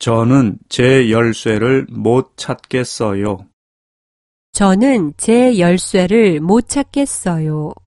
저는 제 열쇠를 못 찾겠어요. 저는 제 열쇠를 못 찾겠어요.